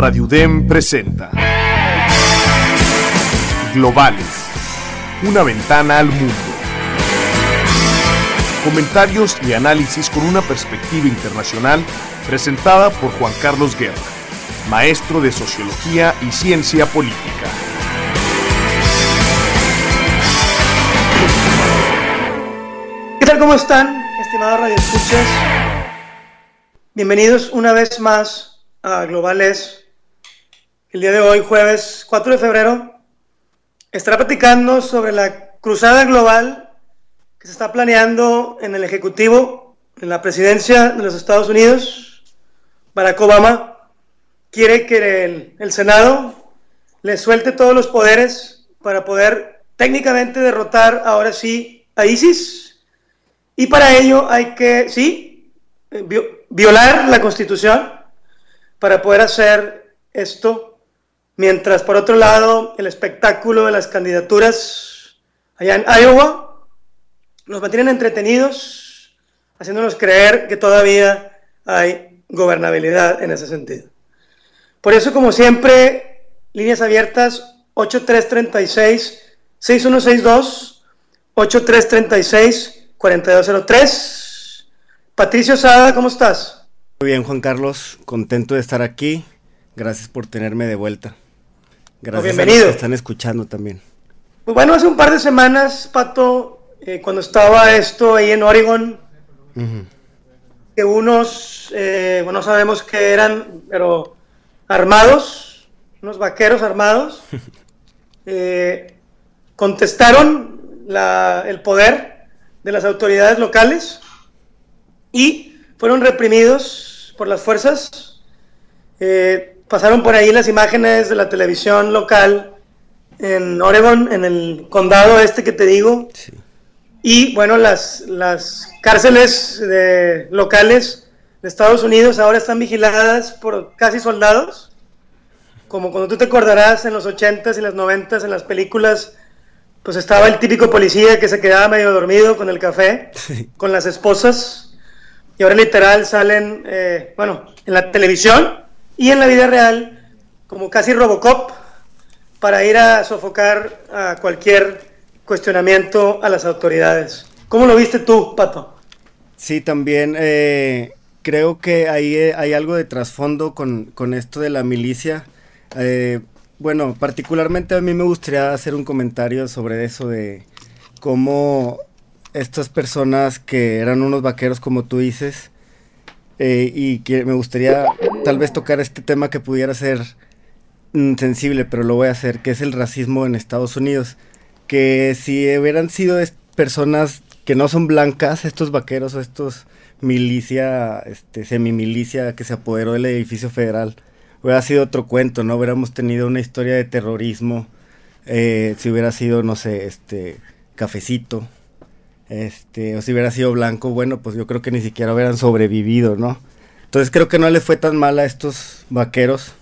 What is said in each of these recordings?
Radio UDEM presenta Globales, una ventana al mundo. Comentarios y análisis con una perspectiva internacional presentada por Juan Carlos Guerra, maestro de Sociología y Ciencia Política. ¿Qué tal? ¿Cómo están, estimados radioescuchas? Bienvenidos una vez más a Globales. El día de hoy, jueves 4 de febrero, estará platicando sobre la cruzada global que se está planeando en el Ejecutivo, en la presidencia de los Estados Unidos. Barack Obama quiere que el, el Senado le suelte todos los poderes para poder técnicamente derrotar ahora sí a ISIS. Y para ello hay que, sí, violar la constitución para poder hacer esto, mientras por otro lado el espectáculo de las candidaturas allá en Iowa nos mantienen entretenidos, haciéndonos creer que todavía hay gobernabilidad en ese sentido. Por eso, como siempre, líneas abiertas 8336 6162 8336 4203 Patricio Sada, ¿cómo estás? Muy bien, Juan Carlos, contento de estar aquí. Gracias por tenerme de vuelta. Gracias bienvenido. a los que están escuchando también. Pues bueno, hace un par de semanas, Pato, eh, cuando estaba esto ahí en Oregon, uh -huh. que unos, eh, bueno, no sabemos qué eran, pero armados, unos vaqueros armados, eh, contestaron la, el poder de las autoridades locales y fueron reprimidos por las fuerzas. Eh, pasaron por ahí las imágenes de la televisión local en Oregon, en el condado este que te digo. Sí. Y bueno, las, las cárceles de, locales de Estados Unidos ahora están vigiladas por casi soldados. Como cuando tú te acordarás en los 80s y las 90s en las películas, pues estaba el típico policía que se quedaba medio dormido con el café, sí. con las esposas y ahora literal salen, eh, bueno, en la televisión y en la vida real, como casi Robocop, para ir a sofocar a cualquier cuestionamiento a las autoridades. ¿Cómo lo viste tú, Pato? Sí, también eh, creo que ahí hay algo de trasfondo con, con, esto de la milicia. Eh, bueno, particularmente a mí me gustaría hacer un comentario sobre eso de cómo estas personas que eran unos vaqueros como tú dices eh, y me gustaría tal vez tocar este tema que pudiera ser mm, sensible, pero lo voy a hacer, que es el racismo en Estados Unidos. Que si hubieran sido personas que no son blancas, estos vaqueros o estos milicia, este, semimilicia que se apoderó del edificio federal, hubiera sido otro cuento, ¿no? Hubiéramos tenido una historia de terrorismo, eh, si hubiera sido, no sé, este, cafecito, este, o si hubiera sido blanco, bueno, pues yo creo que ni siquiera hubieran sobrevivido, ¿no? Entonces creo que no les fue tan mal a estos vaqueros.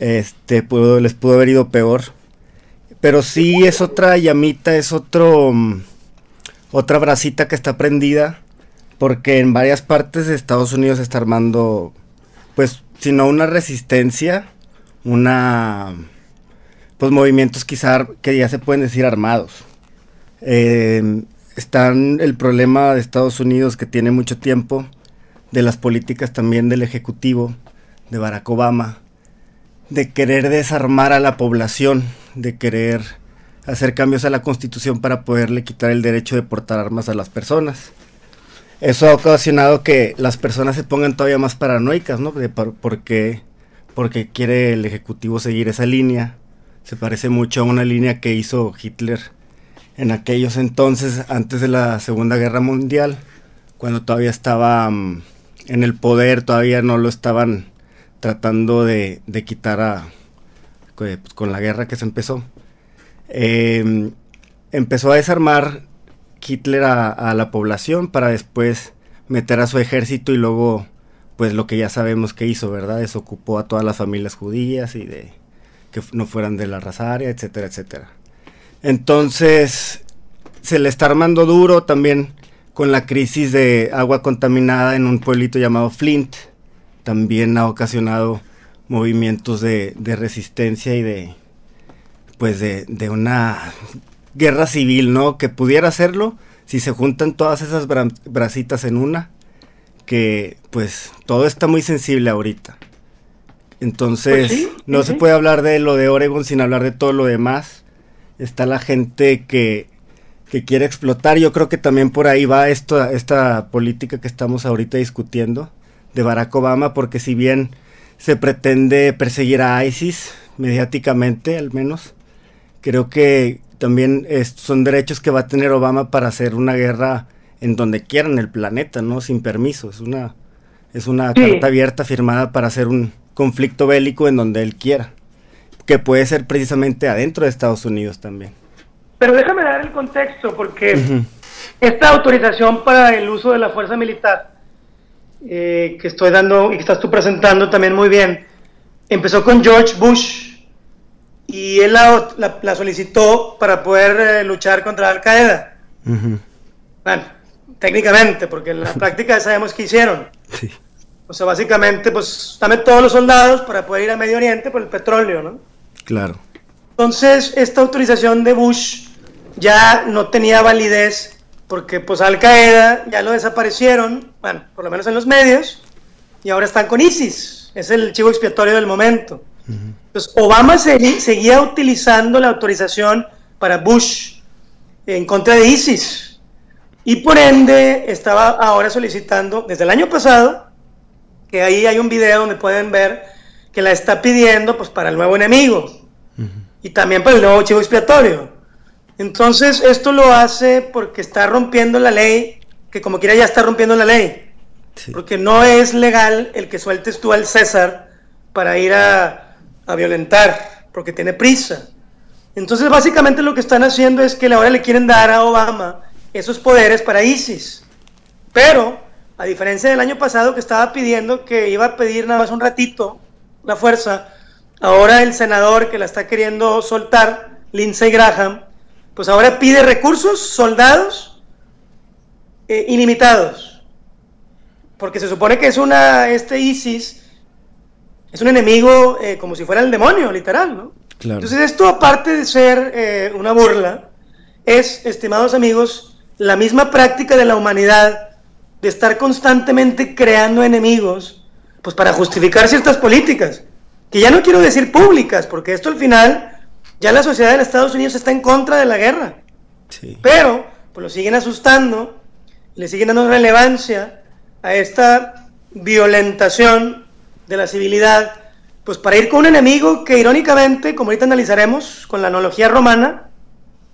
Este, les pudo haber ido peor. Pero sí es otra llamita, es otro. Um, otra bracita que está prendida. Porque en varias partes de Estados Unidos está armando. Pues, si no una resistencia, una. Pues movimientos quizá que ya se pueden decir armados. Eh, están el problema de Estados Unidos que tiene mucho tiempo, de las políticas también del Ejecutivo, de Barack Obama, de querer desarmar a la población, de querer hacer cambios a la constitución para poderle quitar el derecho de portar armas a las personas. Eso ha ocasionado que las personas se pongan todavía más paranoicas, ¿no? Por, porque, porque quiere el Ejecutivo seguir esa línea. Se parece mucho a una línea que hizo Hitler en aquellos entonces, antes de la Segunda Guerra Mundial, cuando todavía estaba um, en el poder, todavía no lo estaban tratando de, quitar a, con la guerra que se empezó. Eh, empezó a desarmar Hitler a, a, la población para después meter a su ejército y luego, pues lo que ya sabemos que hizo, ¿verdad? Desocupó a todas las familias judías y de que no fueran de la raza aria, etcétera, etcétera. Entonces, se le está armando duro también con la crisis de agua contaminada en un pueblito llamado Flint. También ha ocasionado movimientos de, resistencia y de, pues de, de, una guerra civil, ¿no? Que pudiera hacerlo si se juntan todas esas bracitas en una, que pues todo está muy sensible ahorita. Entonces, pues no se puede hablar de lo de Oregon sin hablar de todo lo demás. Está la gente que, que quiere explotar. Yo creo que también por ahí va esto, esta política que estamos ahorita discutiendo de Barack Obama, porque si bien se pretende perseguir a ISIS, mediáticamente al menos, creo que también son derechos que va a tener Obama para hacer una guerra en donde quiera en el planeta, ¿no? Sin permiso. Es una, es una carta abierta firmada para hacer un conflicto bélico en donde él quiera. Que puede ser precisamente adentro de Estados Unidos también. Pero déjame dar el contexto, porque esta autorización para el uso de la fuerza militar eh, que estoy dando y que estás tú presentando también muy bien, empezó con George Bush y él la, solicitó para poder eh, luchar contra Al Qaeda. Bueno, técnicamente, porque en la práctica sabemos qué hicieron. O sea, básicamente, pues dame todos los soldados para poder ir a Medio Oriente por el petróleo, ¿no? Claro. Entonces, esta autorización de Bush ya no tenía validez porque pues Al Qaeda ya lo desaparecieron, bueno, por lo menos en los medios, y ahora están con ISIS, es el chivo expiatorio del momento. Entonces, Obama seguía utilizando la autorización para Bush en contra de ISIS, y por ende estaba ahora solicitando, desde el año pasado, que ahí hay un video donde pueden ver que la está pidiendo pues para el nuevo enemigo, y también para el nuevo chivo expiatorio. Entonces, esto lo hace porque está rompiendo la ley, que como quiera ya está rompiendo la ley. Porque no es legal el que sueltes tú al César para ir a, a, violentar, porque tiene prisa. Entonces, básicamente lo que están haciendo es que ahora le quieren dar a Obama esos poderes para ISIS. Pero, a diferencia del año pasado que estaba pidiendo que iba a pedir nada más un ratito la fuerza, ahora el senador que la está queriendo soltar, Lindsey Graham, pues ahora pide recursos, soldados eh, ilimitados. Porque se supone que es una, este ISIS es un enemigo eh, como si fuera el demonio, literal, ¿no? Entonces esto, aparte de ser eh, una burla, es, estimados amigos, la misma práctica de la humanidad de estar constantemente creando enemigos, pues para justificar ciertas políticas, que ya no quiero decir públicas, porque esto al final ya la sociedad de Estados Unidos está en contra de la guerra. Pero, pues lo siguen asustando, le siguen dando relevancia a esta violentación de la civilidad, pues para ir con un enemigo que irónicamente, como ahorita analizaremos con la analogía romana,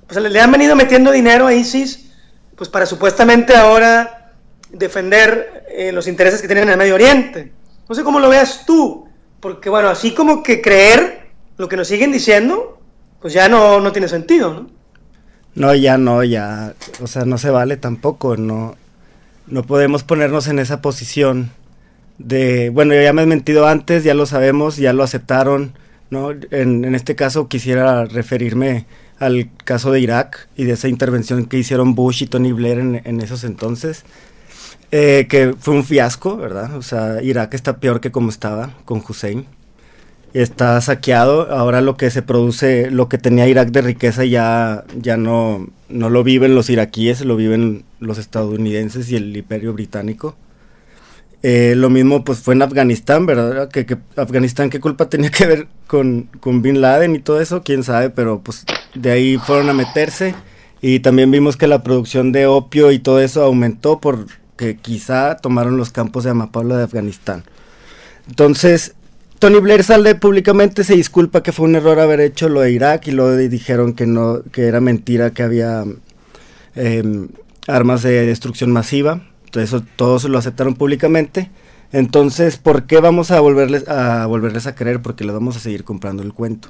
pues le han venido metiendo dinero a ISIS, pues para supuestamente ahora defender eh, los intereses que tienen en el Medio Oriente. No sé cómo lo veas tú, porque bueno, así como que creer lo que nos siguen diciendo, pues ya no, no tiene sentido, ¿no? No, ya no, ya, o sea, no se vale tampoco, no, no podemos ponernos en esa posición de, bueno, ya me has mentido antes, ya lo sabemos, ya lo aceptaron, ¿no? En, en este caso quisiera referirme al caso de Irak y de esa intervención que hicieron Bush y Tony Blair en, en esos entonces, eh, que fue un fiasco, ¿verdad? O sea, Irak está peor que como estaba con Hussein está saqueado. Ahora lo que se produce, lo que tenía Irak de riqueza ya, ya no, no lo viven los iraquíes, lo viven los estadounidenses y el imperio británico. Eh, lo mismo pues fue en Afganistán, ¿verdad? Que, Afganistán qué culpa tenía que ver con, con Bin Laden y todo eso, quién sabe, pero pues de ahí fueron a meterse. Y también vimos que la producción de opio y todo eso aumentó porque quizá tomaron los campos de Amapola de Afganistán. Entonces, Tony Blair sale públicamente, se disculpa que fue un error haber hecho lo de Irak y lo dijeron que no, que era mentira que había em, armas de destrucción masiva. Entonces todos lo aceptaron públicamente. Entonces, ¿por qué vamos a volverles a volverles a creer? Porque les vamos a seguir comprando el cuento.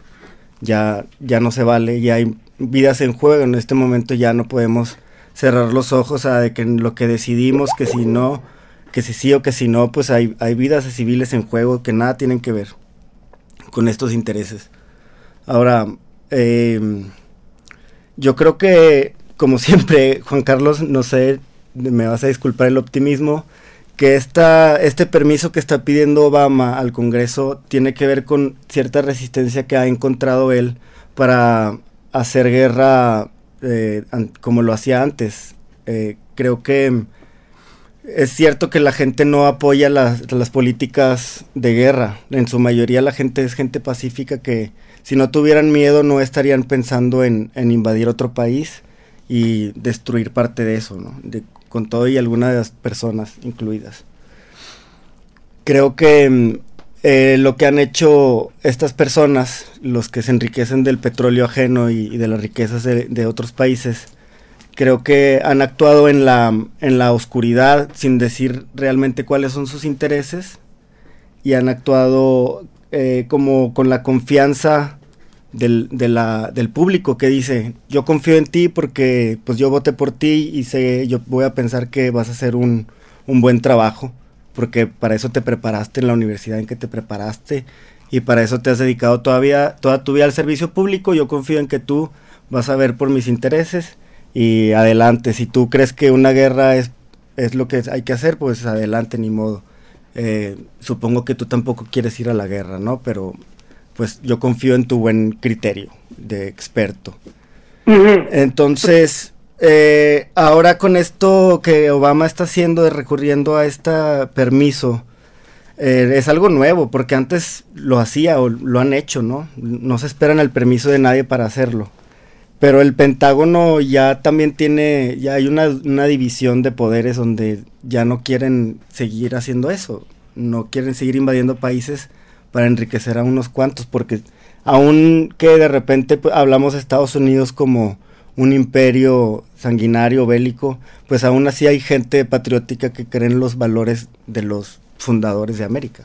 Ya, ya no se vale, ya hay vidas en juego. En este momento ya no podemos cerrar los ojos a de que lo que decidimos, que si no que si sí o que si no, pues hay, hay vidas civiles en juego que nada tienen que ver con estos intereses. Ahora, em, yo creo que, como siempre, Juan Carlos, no sé, me vas a disculpar el optimismo, que esta, este permiso que está pidiendo Obama al Congreso tiene que ver con cierta resistencia que ha encontrado él para hacer guerra eh, como lo hacía antes. Eh, creo que es cierto que la gente no apoya las, políticas de guerra. En su mayoría la gente es gente pacífica que si no tuvieran miedo no estarían pensando en, invadir otro país y destruir parte de eso, ¿no? Con todo y algunas de las personas incluidas. Creo que mm, eh, lo que han hecho estas personas, los que se enriquecen del petróleo ajeno y, de las riquezas de, otros países, creo que han actuado en la, en la oscuridad sin decir realmente cuáles son sus intereses y han actuado eh, como con la confianza del, del público que dice, yo confío en ti porque pues yo voté por ti y sé, yo voy a pensar que vas a hacer un, un buen trabajo, porque para eso te preparaste en la universidad en que te preparaste y para eso te has dedicado todavía toda tu vida al servicio público, yo confío en que tú vas a ver por mis intereses y adelante, si tú crees que una guerra es, es lo que hay que hacer, pues adelante, ni modo. Eh, supongo que tú tampoco quieres ir a la guerra, ¿no? Pero pues yo confío en tu buen criterio de experto. Entonces, eh, ahora con esto que Obama está haciendo de recurriendo a este permiso, eh, es algo nuevo, porque antes lo hacía o lo han hecho, ¿no? No se esperan el permiso de nadie para hacerlo. Pero el Pentágono ya también tiene, ya hay una, una división de poderes donde ya no quieren seguir haciendo eso, no quieren seguir invadiendo países para enriquecer a unos cuantos, porque aun que de repente pues, hablamos de Estados Unidos como un imperio sanguinario, bélico, pues aún así hay gente patriótica que cree en los valores de los fundadores de América.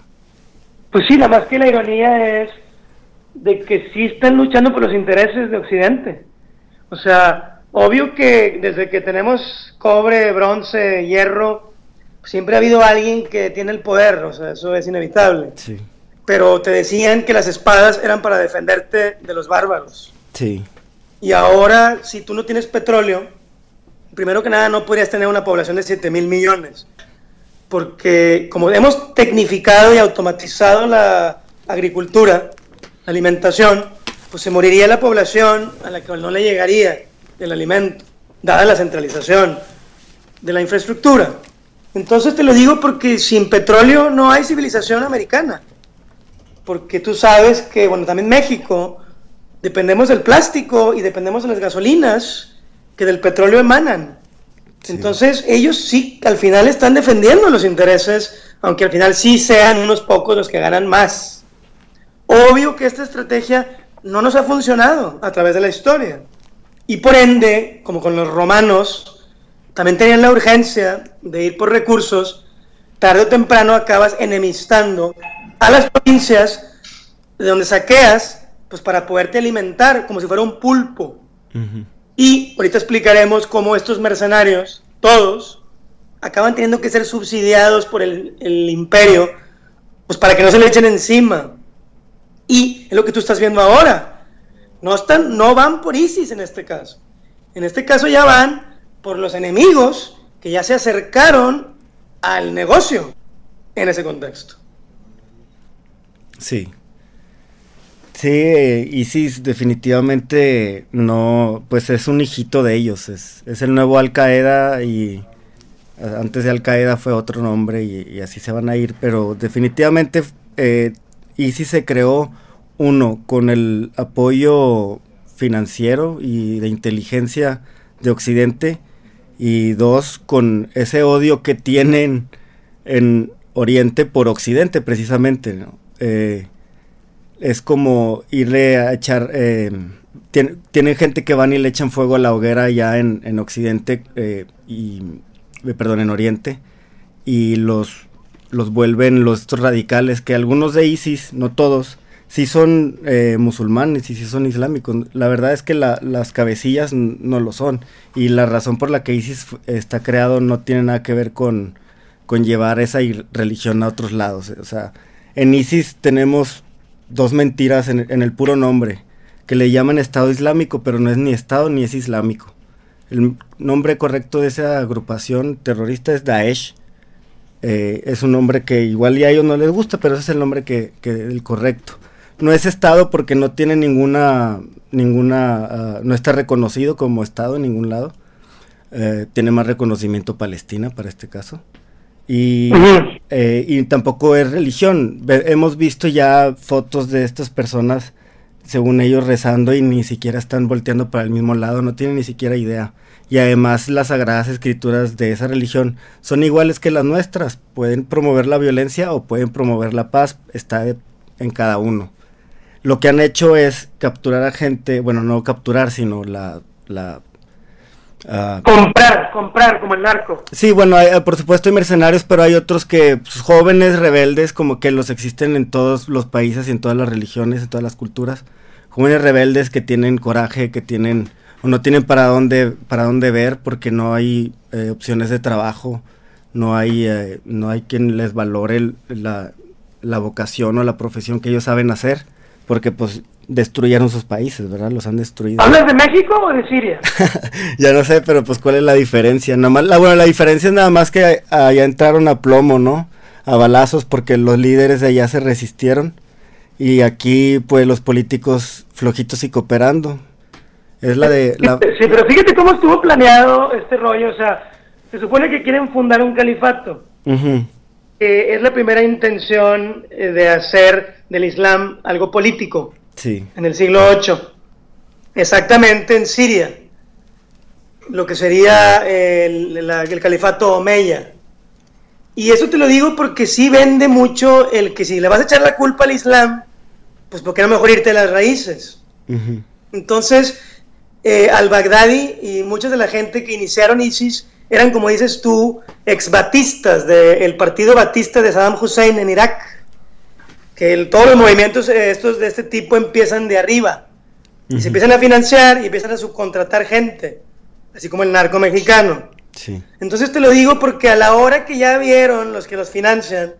Pues sí, nada más que la ironía es de que sí están luchando por los intereses de Occidente. O sea, obvio que desde que tenemos cobre, bronce, hierro, siempre ha habido alguien que tiene el poder, o sea, eso es inevitable. Sí pero te decían que las espadas eran para defenderte de los bárbaros. Sí. Y ahora, si tú no tienes petróleo, primero que nada no podrías tener una población de 7 mil millones, porque como hemos tecnificado y automatizado la agricultura, la alimentación, pues se moriría la población a la que no le llegaría el alimento, dada la centralización de la infraestructura. Entonces te lo digo porque sin petróleo no hay civilización americana porque tú sabes que, bueno, también México, dependemos del plástico y dependemos de las gasolinas que del petróleo emanan. Entonces, ellos sí, al final están defendiendo los intereses, aunque al final sí sean unos pocos los que ganan más. Obvio que esta estrategia no nos ha funcionado a través de la historia. Y por ende, como con los romanos, también tenían la urgencia de ir por recursos, tarde o temprano acabas enemistando a las provincias de donde saqueas, pues para poderte alimentar como si fuera un pulpo. Y ahorita explicaremos cómo estos mercenarios, todos, acaban teniendo que ser subsidiados por el, imperio, pues para que no se le echen encima. Y es lo que tú estás viendo ahora. No, están, no van por ISIS en este caso. En este caso ya van por los enemigos que ya se acercaron al negocio en ese contexto. Sí. Sí, ISIS definitivamente no, pues es un hijito de ellos, es, el nuevo Al Qaeda y antes de Al Qaeda fue otro nombre y, así se van a ir, pero definitivamente eh, ISIS se creó uno con el apoyo financiero y de inteligencia de Occidente y dos con ese odio que tienen en Oriente por Occidente precisamente, ¿no? Eh, es como irle a echar... Eh, tienen gente que van y le echan fuego a la hoguera ya en, Occidente eh, y... perdón, en Oriente. Y los, los vuelven los estos radicales, que algunos de ISIS, no todos, sí son musulmanes y sí son islámicos. La verdad es que las cabecillas no lo son. Y la razón por la que ISIS está creado no tiene nada que ver con, con llevar esa religión a otros lados. O sea, en ISIS tenemos dos mentiras en, el puro nombre, que le llaman Estado Islámico, pero no es ni Estado ni es islámico. El nombre correcto de esa agrupación terrorista es Daesh. Eh, es un nombre que igual y a ellos no les gusta, pero ese es el nombre que, el correcto. No es Estado porque no tiene ninguna, ninguna, ah, no está reconocido como Estado en ningún lado. Eh, tiene más reconocimiento Palestina para este caso. Y, eh, y tampoco es religión. hemos visto ya fotos de estas personas, según ellos, rezando y ni siquiera están volteando para el mismo lado, no tienen ni siquiera idea. Y además las sagradas escrituras de esa religión son iguales que las nuestras. Pueden promover la violencia o pueden promover la paz, está en cada uno. Lo que han hecho es capturar a gente, bueno, no capturar, sino la, la Ah, comprar, comprar, como el narco. Sí, bueno, por supuesto hay mercenarios, pero hay otros que, pues, jóvenes rebeldes, como que los existen en todos los países y en todas las religiones, en todas las culturas. Jóvenes rebeldes que tienen coraje, que tienen, o no tienen para dónde, para dónde ver, porque no hay eh, opciones de trabajo, no hay, eh, no hay quien les valore la, la vocación o la profesión que ellos saben hacer, porque pues destruyeron sus países, ¿verdad? Los han destruido. ¿Hablas de México o de Siria? ya no sé, pero pues cuál es la diferencia. Nada más, la, bueno, la diferencia es nada más que allá entraron a plomo, ¿no? A balazos porque los líderes de allá se resistieron y aquí pues los políticos flojitos y cooperando. Es la de... La... Sí, pero fíjate cómo estuvo planeado este rollo, o sea, se supone que quieren fundar un califato. es la primera intención eh, de hacer del Islam algo político. En el siglo VIII. Exactamente en Siria. Lo que sería el, el, califato Omeya. Y eso te lo digo porque sí vende mucho el que si le vas a echar la culpa al Islam, pues porque no mejor irte a las raíces. Entonces, eh, al-Baghdadi y mucha de la gente que iniciaron ISIS eran, como dices tú, ex-batistas del partido batista de Saddam Hussein en Irak que todos los movimientos eh, estos de este tipo empiezan de arriba. Y se empiezan a financiar y empiezan a subcontratar gente, así como el narco mexicano. Entonces te lo digo porque a la hora que ya vieron los que los financian,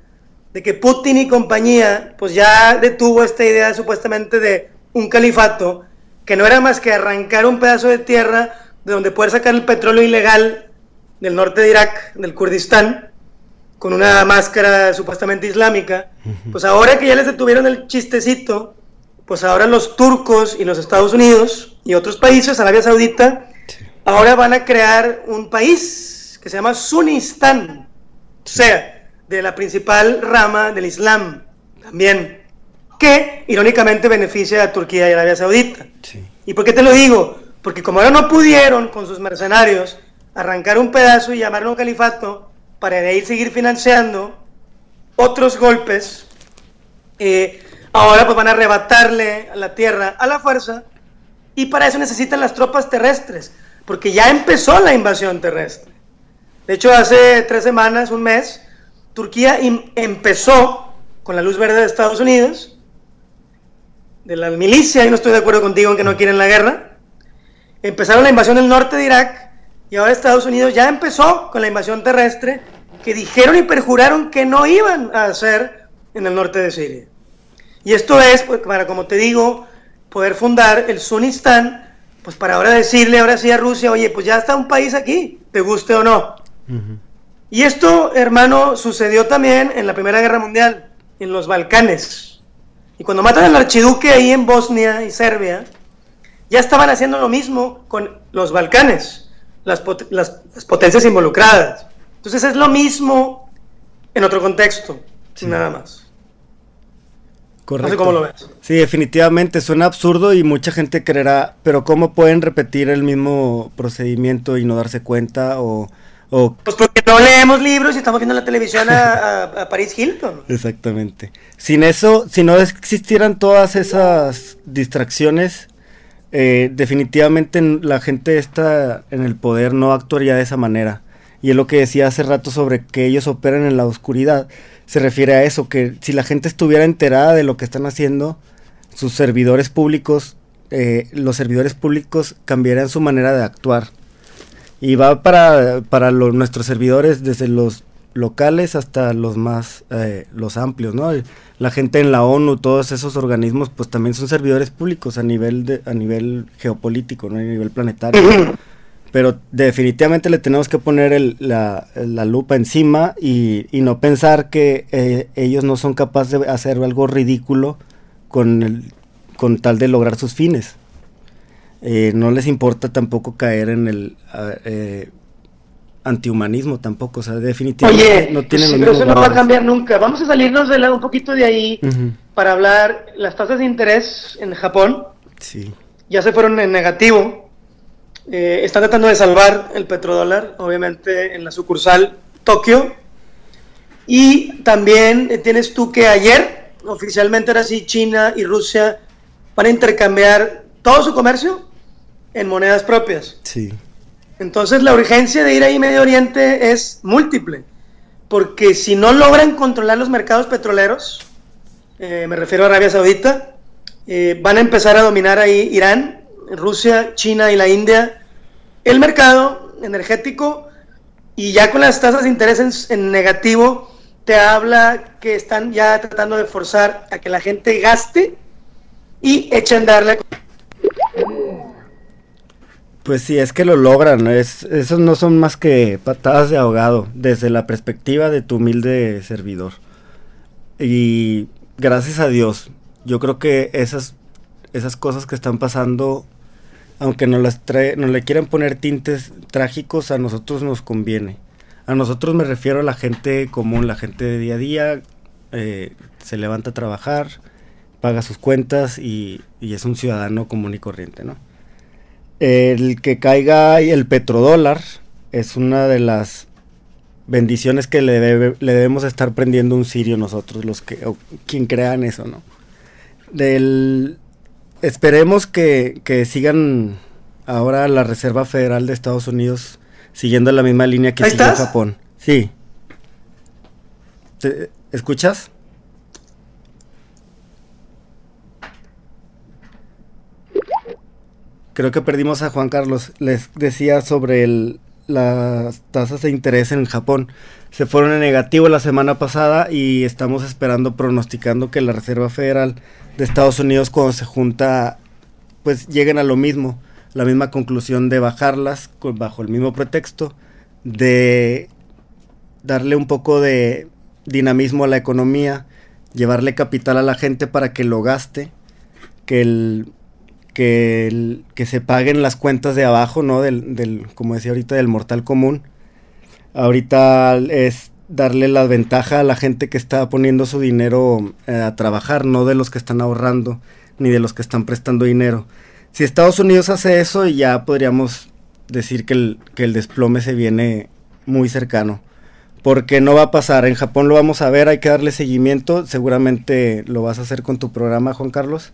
de que Putin y compañía, pues ya detuvo esta idea supuestamente de un califato, que no era más que arrancar un pedazo de tierra de donde poder sacar el petróleo ilegal del norte de Irak, del Kurdistán, con una máscara supuestamente islámica, pues ahora que ya les detuvieron el chistecito, pues ahora los turcos y los Estados Unidos y otros países, Arabia Saudita, ahora van a crear un país que se llama Sunistán, o sea, de la principal rama del Islam también, que irónicamente beneficia a Turquía y Arabia Saudita. ¿Y por qué te lo digo? Porque como ahora no pudieron con sus mercenarios arrancar un pedazo y llamarlo un califato, para de ahí seguir financiando otros golpes, eh, ahora pues van a arrebatarle a la tierra a la fuerza y para eso necesitan las tropas terrestres, porque ya empezó la invasión terrestre. De hecho, hace tres semanas, un mes, Turquía empezó con la luz verde de Estados Unidos, de la milicia, y no estoy de acuerdo contigo en que no quieren la guerra, empezaron la invasión del norte de Irak, y ahora Estados Unidos ya empezó con la invasión terrestre que dijeron y perjuraron que no iban a hacer en el norte de Siria. Y esto es pues, para, como te digo, poder fundar el Sunistán, pues para ahora decirle ahora sí a Rusia, oye, pues ya está un país aquí, te guste o no. Y esto, hermano, sucedió también en la Primera Guerra Mundial, en los Balcanes. Y cuando matan al archiduque ahí en Bosnia y Serbia, ya estaban haciendo lo mismo con los Balcanes, las, las potencias involucradas. Entonces es lo mismo en otro contexto, nada más. Correcto. No sé cómo lo ves. Sí, definitivamente suena absurdo y mucha gente creerá, pero ¿cómo pueden repetir el mismo procedimiento y no darse cuenta o... Pues porque no leemos libros y estamos viendo la televisión a, a, Paris Hilton. Exactamente. Sin eso, si no existieran todas esas distracciones, eh, definitivamente la gente está en el poder no actuaría de esa manera. Y es lo que decía hace rato sobre que ellos operan en la oscuridad. Se refiere a eso, que si la gente estuviera enterada de lo que están haciendo, sus servidores públicos, eh, los servidores públicos cambiarían su manera de actuar. Y va para, para nuestros servidores desde los locales hasta los más, eh, los amplios, ¿no? La gente en la ONU, todos esos organismos, pues también son servidores públicos a nivel, de, a nivel geopolítico, ¿no? A nivel planetario. pero definitivamente le tenemos que poner la, lupa encima y, no pensar que eh, ellos no son capaces de hacer algo ridículo con, con tal de lograr sus fines. Eh, no les importa tampoco caer en el eh, antihumanismo tampoco, o sea, definitivamente no tienen sí, pero eso no va a cambiar nunca. Vamos a salirnos de un poquito de ahí para hablar las tasas de interés en Japón. Sí. Ya se fueron en negativo eh, están tratando de salvar el petrodólar, obviamente en la sucursal Tokio. Y también eh, tienes tú que ayer, oficialmente era así, China y Rusia van a intercambiar todo su comercio en monedas propias. Sí. Entonces la urgencia de ir ahí Medio Oriente es múltiple, porque si no logran controlar los mercados petroleros, eh, me refiero a Arabia Saudita, van a empezar a dominar ahí Irán, Rusia, China y la India el mercado energético y ya con las tasas de interés en, negativo te habla que están ya tratando de forzar a que la gente gaste y echen darle. Pues sí, es que lo logran, es, esos no son más que patadas de ahogado desde la perspectiva de tu humilde servidor. Y gracias a Dios, yo creo que esas, esas cosas que están pasando aunque nos, las trae, nos le quieran poner tintes trágicos, a nosotros nos conviene. A nosotros me refiero a la gente común, la gente de día a día, eh, se levanta a trabajar, paga sus cuentas y, es un ciudadano común y corriente, ¿no? El que caiga el petrodólar es una de las bendiciones que le, le debemos estar prendiendo un sirio nosotros, los que, o quien crean eso, ¿no? Del, esperemos que, sigan ahora la Reserva Federal de Estados Unidos siguiendo la misma línea que siguió Japón. Sí. ¿Te, ¿Escuchas? Creo que perdimos a Juan Carlos. Les decía sobre las tasas de interés en Japón. Se fueron en negativo la semana pasada y estamos esperando, pronosticando que la Reserva Federal de Estados Unidos cuando se junta, pues lleguen a lo mismo, la misma conclusión de bajarlas bajo el mismo pretexto, de darle un poco de dinamismo a la economía, llevarle capital a la gente para que lo gaste, que el que, que se paguen las cuentas de abajo, ¿no? Del, del, como decía ahorita, del mortal común. Ahorita es darle la ventaja a la gente que está poniendo su dinero eh, a trabajar, no de los que están ahorrando, ni de los que están prestando dinero. Si Estados Unidos hace eso, ya podríamos decir que el, que el desplome se viene muy cercano. Porque no va a pasar. En Japón lo vamos a ver, hay que darle seguimiento. Seguramente lo vas a hacer con tu programa, Juan Carlos.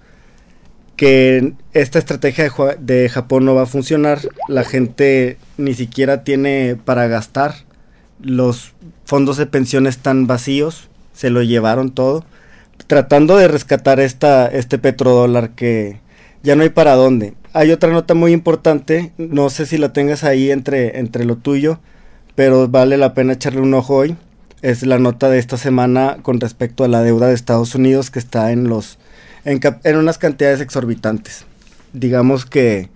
Que esta estrategia de, Japón no va a funcionar. La gente ni siquiera tiene para gastar. Los fondos de pensión están vacíos, se lo llevaron todo, tratando de rescatar esta, este petrodólar que ya no hay para dónde. Hay otra nota muy importante, no sé si la tengas ahí entre, entre lo tuyo, pero vale la pena echarle un ojo hoy. Es la nota de esta semana con respecto a la deuda de Estados Unidos que está en los en, unas cantidades exorbitantes. Digamos que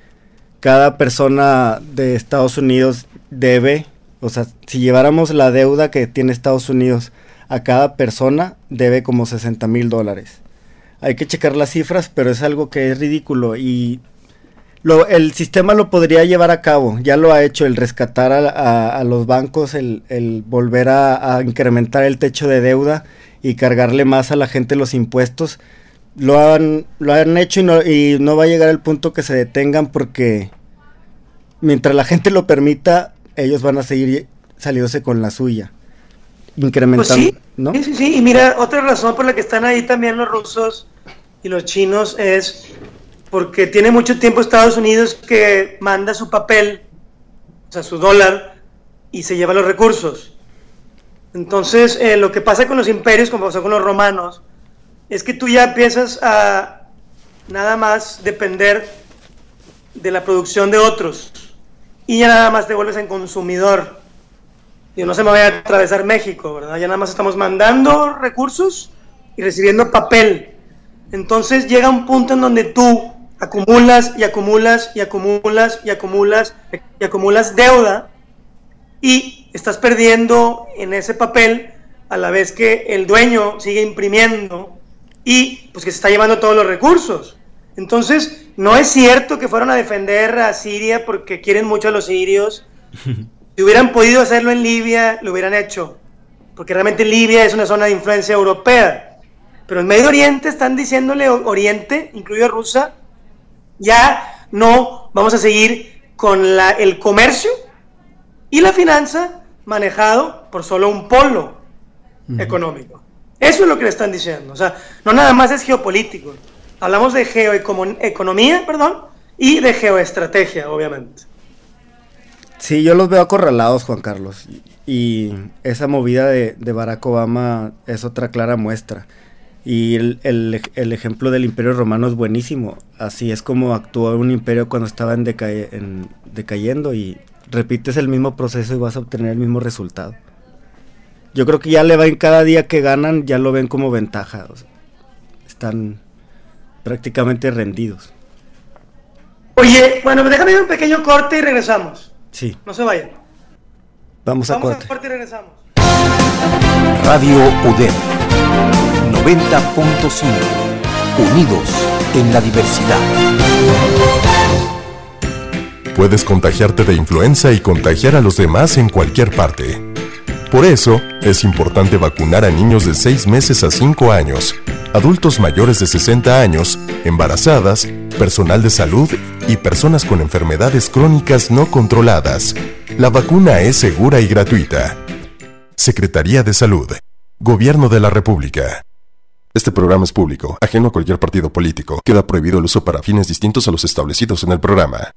cada persona de Estados Unidos debe o sea, si lleváramos la deuda que tiene Estados Unidos a cada persona, debe como 60 mil dólares. Hay que checar las cifras, pero es algo que es ridículo y lo, el sistema lo podría llevar a cabo, ya lo ha hecho, el rescatar a, los bancos, el, volver a, incrementar el techo de deuda y cargarle más a la gente los impuestos. Lo han, lo han hecho y no, y no va a llegar el punto que se detengan porque mientras la gente lo permita, ellos van a seguir saliéndose con la suya, incrementando, pues sí, ¿no? Sí, sí, sí, y mira, otra razón por la que están ahí también los rusos y los chinos es porque tiene mucho tiempo Estados Unidos que manda su papel, o sea, su dólar, y se lleva los recursos. Entonces, eh, lo que pasa con los imperios, como pasó con los romanos, es que tú ya empiezas a nada más depender de la producción de otros y ya nada más te vuelves en consumidor. Y no se me vaya a atravesar México, ¿verdad? Ya nada más estamos mandando recursos y recibiendo papel. Entonces llega un punto en donde tú acumulas y acumulas y acumulas y acumulas y acumulas deuda y estás perdiendo en ese papel a la vez que el dueño sigue imprimiendo y pues que se está llevando todos los recursos. Entonces, no es cierto que fueron a defender a Siria porque quieren mucho a los sirios. Si hubieran podido hacerlo en Libia, lo hubieran hecho. Porque realmente Libia es una zona de influencia europea. Pero en Medio Oriente están diciéndole Oriente, incluido Rusia, ya no vamos a seguir con la, el comercio y la finanza manejado por solo un polo económico. Eso es lo que le están diciendo. O sea, no nada más es geopolítico. Hablamos de geoeconomía, perdón, y de geoestrategia, obviamente. Sí, yo los veo acorralados, Juan Carlos. Y esa movida de, Barack Obama es otra clara muestra. Y el, ejemplo del imperio romano es buenísimo. Así es como actuó un imperio cuando estaba en, en decayendo y repites el mismo proceso y vas a obtener el mismo resultado. Yo creo que ya le en cada día que ganan, ya lo ven como ventaja. están prácticamente rendidos. Oye, bueno, déjame ir un pequeño corte y regresamos. Sí. No se vayan. Vamos a corte. a corte y regresamos. Radio UDEM 90.5 Unidos en la diversidad. Puedes contagiarte de influenza y contagiar a los demás en cualquier parte. Por eso, es importante vacunar a niños de 6 meses a 5 años, adultos mayores de 60 años, embarazadas, personal de salud y personas con enfermedades crónicas no controladas. La vacuna es segura y gratuita. Secretaría de Salud. Gobierno de la República. Este programa es público, ajeno a cualquier partido político. Queda prohibido el uso para fines distintos a los establecidos en el programa.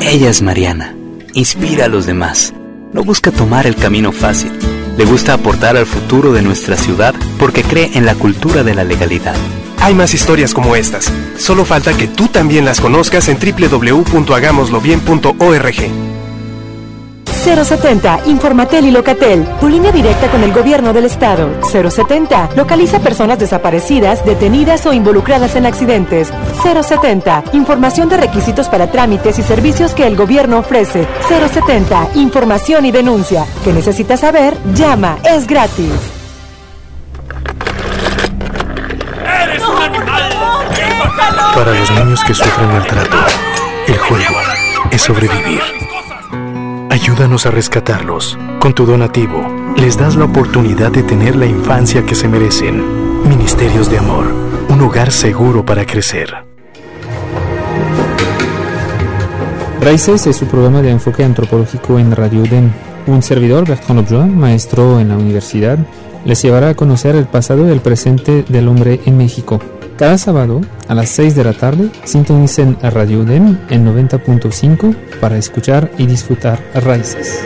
Ella es Mariana. Inspira a los demás. No busca tomar el camino fácil. Le gusta aportar al futuro de nuestra ciudad porque cree en la cultura de la legalidad. Hay más historias como estas. Solo falta que tú también las conozcas en www.hagamoslovien.org. 070, Informatel y Locatel, tu línea directa con el gobierno del estado. 070, localiza personas desaparecidas, detenidas o involucradas en accidentes. 070, información de requisitos para trámites y servicios que el gobierno ofrece. 070, información y denuncia. ¿Qué necesitas saber? Llama, es gratis. Para los niños que sufren maltrato, el juego es sobrevivir. Ayúdanos a rescatarlos. Con tu donativo, les das la oportunidad de tener la infancia que se merecen. Ministerios de Amor, un hogar seguro para crecer. Raíces es su programa de enfoque antropológico en Radio UDEM. Un servidor, Bertrand Objoa, maestro en la universidad, les llevará a conocer el pasado y el presente del hombre en México. Cada sábado a las 6 de la tarde sintonicen a Radio UDEM en 90.5 para escuchar y disfrutar raíces.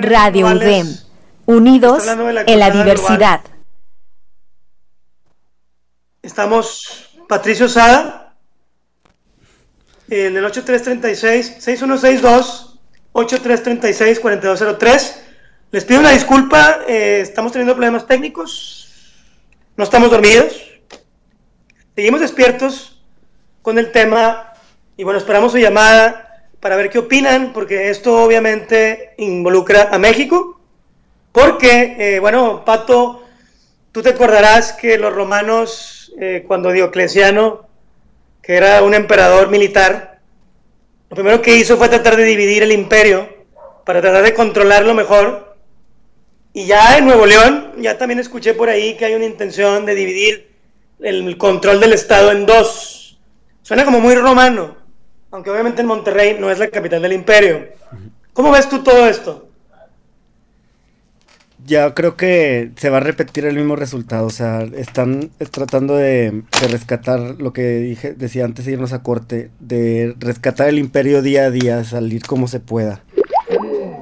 Radio UDEM, unidos en la diversidad. Estamos Patricio Sada en el 8336-6162, 8336-4203. Les pido una disculpa, eh, estamos teniendo problemas técnicos, no estamos dormidos, seguimos despiertos con el tema y bueno, esperamos su llamada para ver qué opinan, porque esto obviamente involucra a México, porque, eh, bueno, Pato, tú te acordarás que los romanos, eh, cuando Diocleciano que era un emperador militar, lo primero que hizo fue tratar de dividir el imperio para tratar de controlarlo mejor. Y ya en Nuevo León, ya también escuché por ahí que hay una intención de dividir el control del Estado en dos. Suena como muy romano, aunque obviamente en Monterrey no es la capital del imperio. ¿Cómo ves tú todo esto? Ya creo que se va a repetir el mismo resultado. O sea, están tratando de, rescatar lo que dije, decía antes de irnos a corte, de rescatar el imperio día a día, salir como se pueda.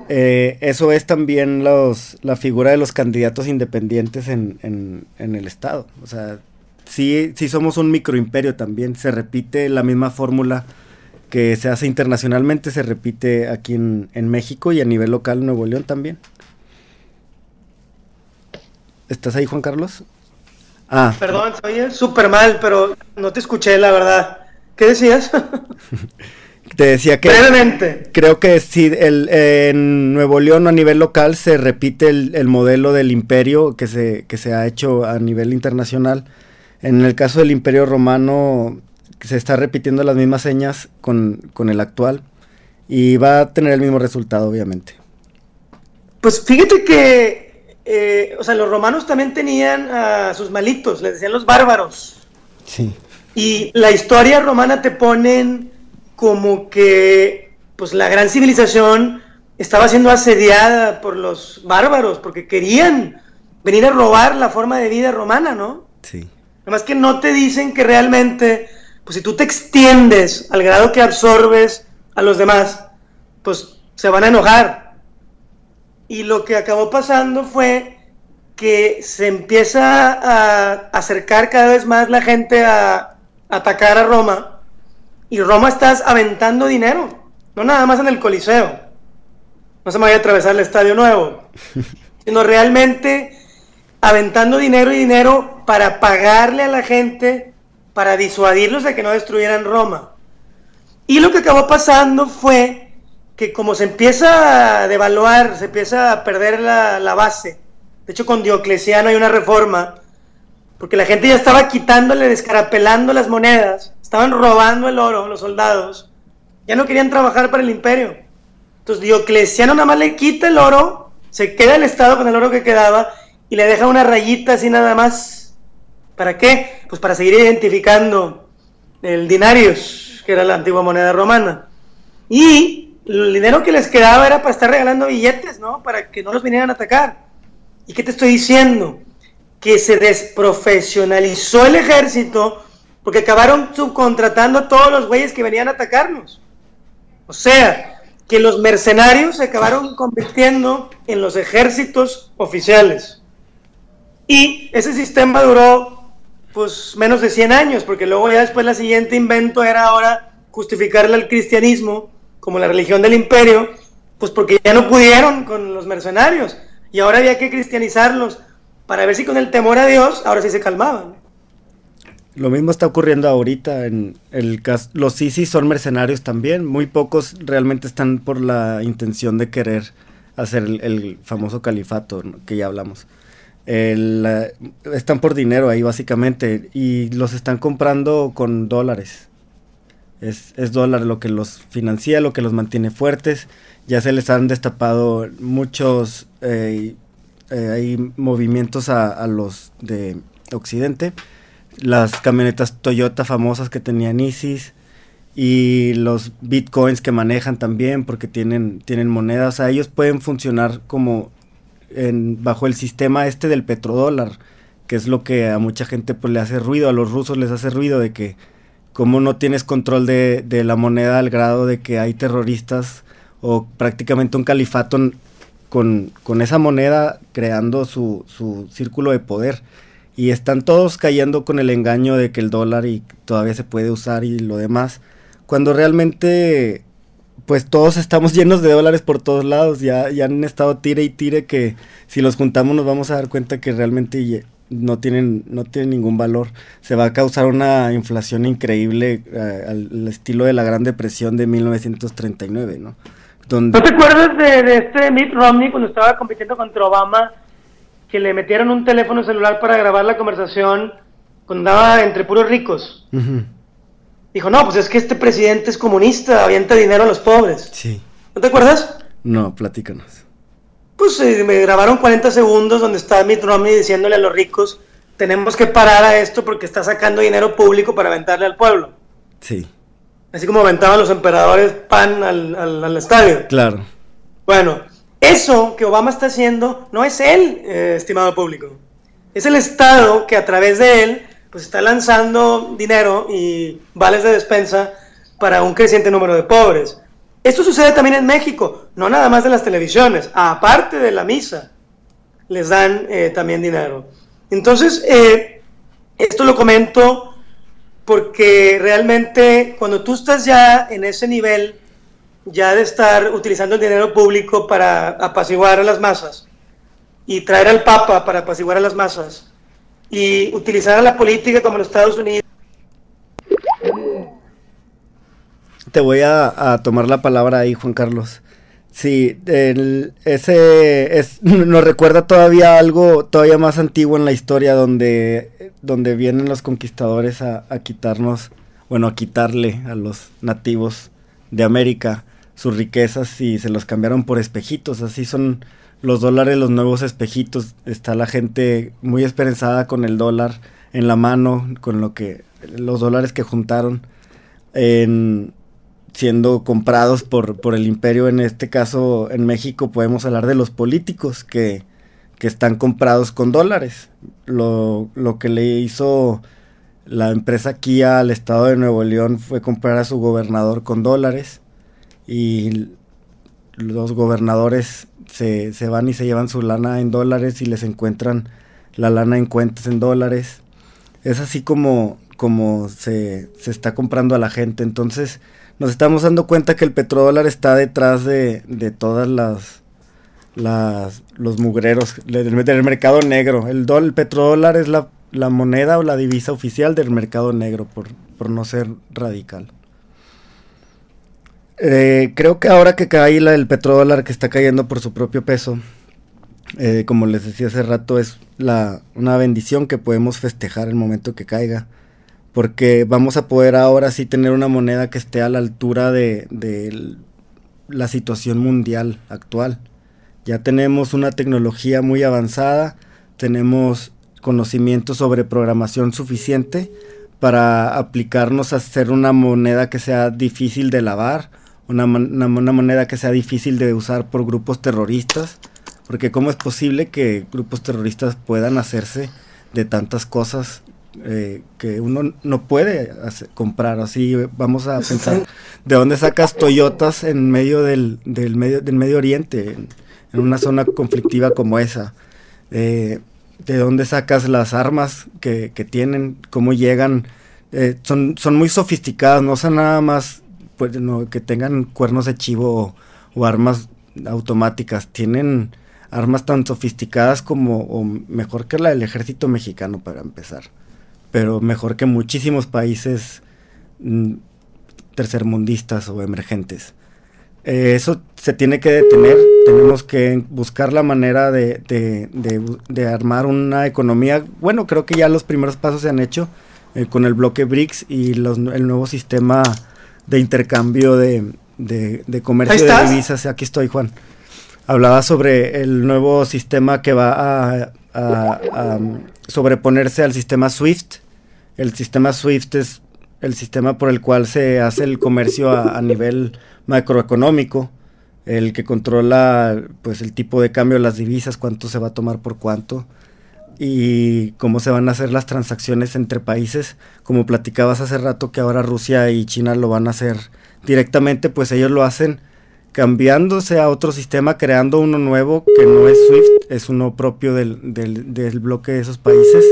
Eh, eso es también los, la figura de los candidatos independientes en, en, el Estado. O sea, sí, sí somos un microimperio también. Se repite la misma fórmula que se hace internacionalmente se repite aquí en, en México y a nivel local en Nuevo León también. ¿Estás ahí, Juan Carlos? Ah. Perdón, se oye súper mal, pero no te escuché, la verdad. ¿Qué decías? te decía que... Brevemente. Creo que sí, el, en Nuevo León a nivel local se repite el, el, modelo del imperio que se, que se ha hecho a nivel internacional. En el caso del imperio romano se está repitiendo las mismas señas con, con el actual y va a tener el mismo resultado, obviamente. Pues fíjate que eh, o sea, los romanos también tenían a sus malitos, les decían los bárbaros. Sí. Y la historia romana te ponen como que, pues la gran civilización estaba siendo asediada por los bárbaros, porque querían venir a robar la forma de vida romana, ¿no? Sí. Además que no te dicen que realmente, pues si tú te extiendes al grado que absorbes a los demás, pues se van a enojar y lo que acabó pasando fue que se empieza a acercar cada vez más la gente a atacar a Roma. Y Roma está aventando dinero, no nada más en el Coliseo. No se me vaya a atravesar el estadio nuevo, sino realmente aventando dinero y dinero para pagarle a la gente, para disuadirlos de que no destruyeran Roma. Y lo que acabó pasando fue que como se empieza a devaluar, se empieza a perder la, base. De hecho, con Diocleciano hay una reforma, porque la gente ya estaba quitándole, descarapelando las monedas, estaban robando el oro, los soldados, ya no querían trabajar para el imperio. Entonces Diocleciano nada más le quita el oro, se queda el Estado con el oro que quedaba y le deja una rayita así nada más. ¿Para qué? Pues para seguir identificando el dinarios, que era la antigua moneda romana. Y el dinero que les quedaba era para estar regalando billetes, ¿no? Para que no los vinieran a atacar. ¿Y qué te estoy diciendo? Que se desprofesionalizó el ejército porque acabaron subcontratando a todos los güeyes que venían a atacarnos. O sea, que los mercenarios se acabaron convirtiendo en los ejércitos oficiales. Y ese sistema duró pues menos de 100 años, porque luego ya después la siguiente invento era ahora justificarle al cristianismo como la religión del imperio, pues porque ya no pudieron con los mercenarios y ahora había que cristianizarlos para ver si con el temor a Dios ahora sí se calmaban. Lo mismo está ocurriendo ahorita en el caso, los ISIS son mercenarios también, muy pocos realmente están por la intención de querer hacer el, famoso califato que ya hablamos. están por dinero ahí básicamente y los están comprando con dólares. Es, es dólar lo que los financia, lo que los mantiene fuertes. Ya se les han destapado muchos eh, eh, hay movimientos a, los de Occidente. Las camionetas Toyota famosas que tenían ISIS y los bitcoins que manejan también porque tienen, tienen monedas. O sea, ellos pueden funcionar como en, bajo el sistema este del petrodólar, que es lo que a mucha gente pues, le hace ruido, a los rusos les hace ruido de que cómo no tienes control de, la moneda al grado de que hay terroristas o prácticamente un califato con, esa moneda creando su, su, círculo de poder. Y están todos cayendo con el engaño de que el dólar y todavía se puede usar y lo demás. Cuando realmente, pues todos estamos llenos de dólares por todos lados. Ya, ya han estado tire y tire que si los juntamos nos vamos a dar cuenta que realmente no tienen, no tienen ningún valor. Se va a causar una inflación increíble eh, al, estilo de la Gran Depresión de 1939, ¿no? Donde... ¿No te acuerdas de, este Mitt Romney cuando estaba compitiendo contra Obama, que le metieron un teléfono celular para grabar la conversación cuando andaba entre puros ricos? Dijo, no, pues es que este presidente es comunista, avienta dinero a los pobres. Sí. ¿No te acuerdas? No, platícanos pues eh, me grabaron 40 segundos donde está Mitt Romney diciéndole a los ricos, tenemos que parar a esto porque está sacando dinero público para aventarle al pueblo. Sí. Así como aventaban los emperadores pan al, estadio. Claro. Bueno, eso que Obama está haciendo no es él, eh, estimado público. Es el Estado que a través de él pues está lanzando dinero y vales de despensa para un creciente número de pobres. Esto sucede también en México, no nada más de las televisiones, aparte de la misa, les dan eh, también dinero. Entonces, eh, esto lo comento porque realmente cuando tú estás ya en ese nivel, ya de estar utilizando el dinero público para apaciguar a las masas y traer al Papa para apaciguar a las masas y utilizar a la política como los Estados Unidos. Te voy a, tomar la palabra ahí, Juan Carlos. Sí, ese es, nos recuerda todavía algo todavía más antiguo en la historia donde, donde vienen los conquistadores a, a quitarnos, bueno, a quitarle a los nativos de América sus riquezas y se los cambiaron por espejitos. Así son los dólares, los nuevos espejitos. Está la gente muy esperanzada con el dólar en la mano, con lo que los dólares que juntaron en, siendo comprados por, por el imperio. En este caso, en México podemos hablar de los políticos que, que están comprados con dólares. Lo, lo que le hizo la empresa Kia al estado de Nuevo León fue comprar a su gobernador con dólares y los gobernadores se, van y se llevan su lana en dólares y les encuentran la lana en cuentas en dólares. Es así como, como se, se está comprando a la gente. Entonces nos estamos dando cuenta que el petrodólar está detrás de, de todas las, las los mugreros del, del mercado negro. El, el petrodólar es la, la, moneda o la divisa oficial del mercado negro, por, por no ser radical. Eh, creo que ahora que cae del petrodólar que está cayendo por su propio peso, eh, como les decía hace rato, es la, una bendición que podemos festejar el momento que caiga. Porque vamos a poder ahora sí tener una moneda que esté a la altura de, la situación mundial actual. Ya tenemos una tecnología muy avanzada, tenemos conocimiento sobre programación suficiente para aplicarnos a hacer una moneda que sea difícil de lavar, una, moneda que sea difícil de usar por grupos terroristas, porque cómo es posible que grupos terroristas puedan hacerse de tantas cosas eh, que uno no puede comprar. Así vamos a pensar, ¿de dónde sacas Toyotas en medio del, del medio, del Medio Oriente, en, una zona conflictiva como esa? Eh, ¿De dónde sacas las armas que, que tienen? ¿Cómo llegan? Eh, son, son muy sofisticadas, no son nada más pues, que tengan cuernos de chivo o, armas automáticas. Tienen armas tan sofisticadas como, o mejor que la del ejército mexicano para empezar. Pero mejor que muchísimos países mm, tercermundistas o emergentes. Eh, eso se tiene que detener. Tenemos que buscar la manera de, de, armar una economía. Bueno, creo que ya los primeros pasos se han hecho eh, con el bloque BRICS y los, el nuevo sistema de intercambio de, de, comercio de divisas. Aquí estoy, Juan. Hablaba sobre el nuevo sistema que va a, sobreponerse al sistema SWIFT. El sistema SWIFT es el sistema por el cual se hace el comercio a, nivel macroeconómico, el que controla pues el tipo de cambio las divisas, cuánto se va a tomar por cuánto y cómo se van a hacer las transacciones entre países. Como platicabas hace rato que ahora Rusia y China lo van a hacer directamente, pues ellos lo hacen cambiándose a otro sistema, creando uno nuevo que no es SWIFT, es uno propio del, del, bloque de esos países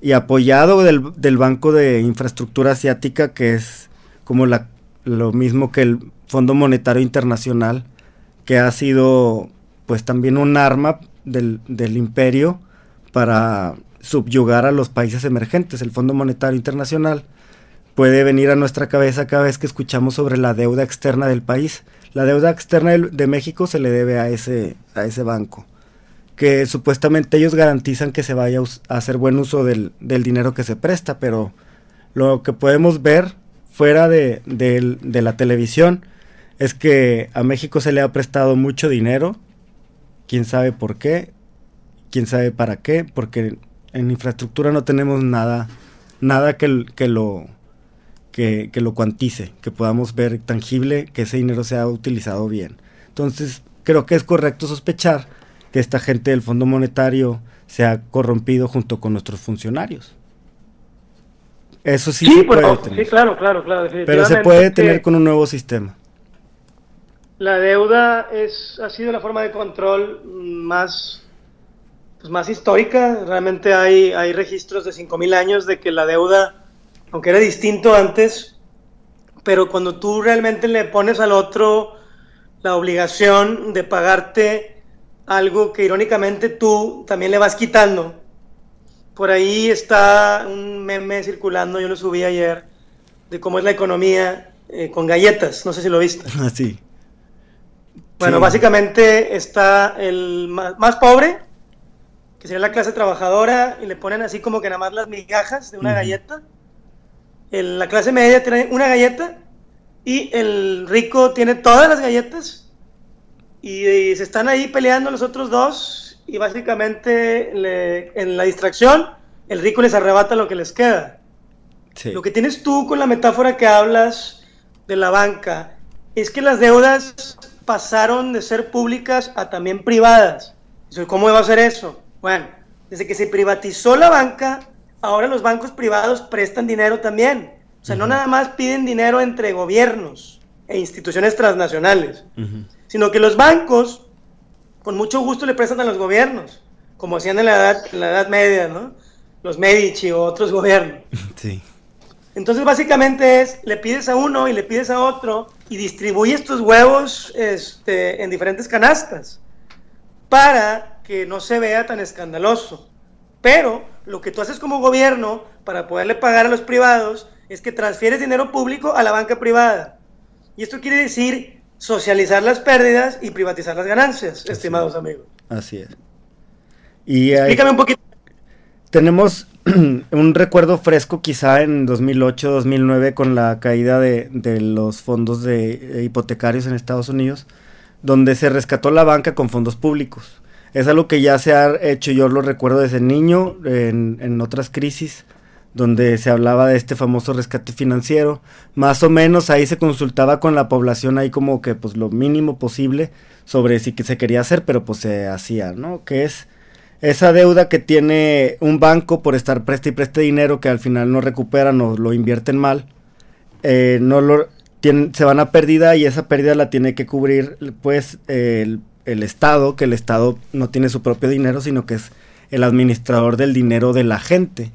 y apoyado del, del, Banco de Infraestructura Asiática, que es como la, lo mismo que el Fondo Monetario Internacional, que ha sido pues también un arma del, del imperio para subyugar a los países emergentes. El Fondo Monetario Internacional puede venir a nuestra cabeza cada vez que escuchamos sobre la deuda externa del país. La deuda externa de México se le debe a ese, a ese banco, que supuestamente ellos garantizan que se vaya a hacer buen uso del, dinero que se presta, pero lo que podemos ver fuera de, de la televisión es que a México se le ha prestado mucho dinero, quién sabe por qué, quién sabe para qué, porque en infraestructura no tenemos nada, nada que, que lo que, lo cuantice, que podamos ver tangible que ese dinero se ha utilizado bien. Entonces, creo que es correcto sospechar que esta gente del Fondo Monetario se ha corrompido junto con nuestros funcionarios. Eso sí, se puede Sí, claro, claro, claro. Pero se puede tener con un nuevo sistema. La deuda es, ha sido la forma de control más pues, más histórica. Realmente hay, hay registros de 5.000 años de que la deuda aunque era distinto antes, pero cuando tú realmente le pones al otro la obligación de pagarte algo que irónicamente tú también le vas quitando. Por ahí está un meme circulando, yo lo subí ayer, de cómo es la economía eh, con galletas, no sé si lo viste. Ah, sí. Bueno, Sí. básicamente está el más, pobre, que sería la clase trabajadora, y le ponen así como que nada más las migajas de una galleta. El- la clase media tiene una galleta y el rico tiene todas las galletas. Y, y se están ahí peleando los otros dos y básicamente le- en la distracción el rico les arrebata lo que les queda. Sí. Lo que tienes tú con la metáfora que hablas de la banca es que las deudas pasaron de ser públicas a también privadas. ¿Cómo va a ser eso? Bueno, desde que se privatizó la banca, ahora los bancos privados prestan dinero también. O sea, no nada más piden dinero entre gobiernos e instituciones transnacionales, Ujú. Sino que los bancos con mucho gusto le prestan a los gobiernos, como hacían en la edad, en la edad media, ¿no? Los Medici o otros gobiernos. Sí. Entonces básicamente es, le pides a uno y le pides a otro y distribuyes tus huevos este, en diferentes canastas para que no se vea tan escandaloso. Pero lo que tú haces como gobierno para poderle pagar a los privados es que transfieres dinero público a la banca privada. Y esto quiere decir socializar las pérdidas y privatizar las ganancias, estimados amigos. Así es. Y hay- Explícame un poquito. tenemos un recuerdo fresco quizá en 2008, 2009 con la caída de, de los fondos de eh, hipotecarios en Estados Unidos, donde se rescató la banca con fondos públicos. Es algo que ya se ha hecho, yo lo recuerdo desde niño, en, en otras crisis, donde se hablaba de este famoso rescate financiero. Más o menos ahí se consultaba con la población ahí como que pues lo mínimo posible sobre si que se quería hacer, pero pues se hacía, ¿no? Que es esa deuda que tiene un banco por estar preste y preste dinero que al final no recuperan o lo invierten mal, eh, no lo tienen, se van a pérdida y esa pérdida la tiene que cubrir pues el, el Estado, que el Estado no tiene su propio dinero, sino que es el administrador del dinero de la gente.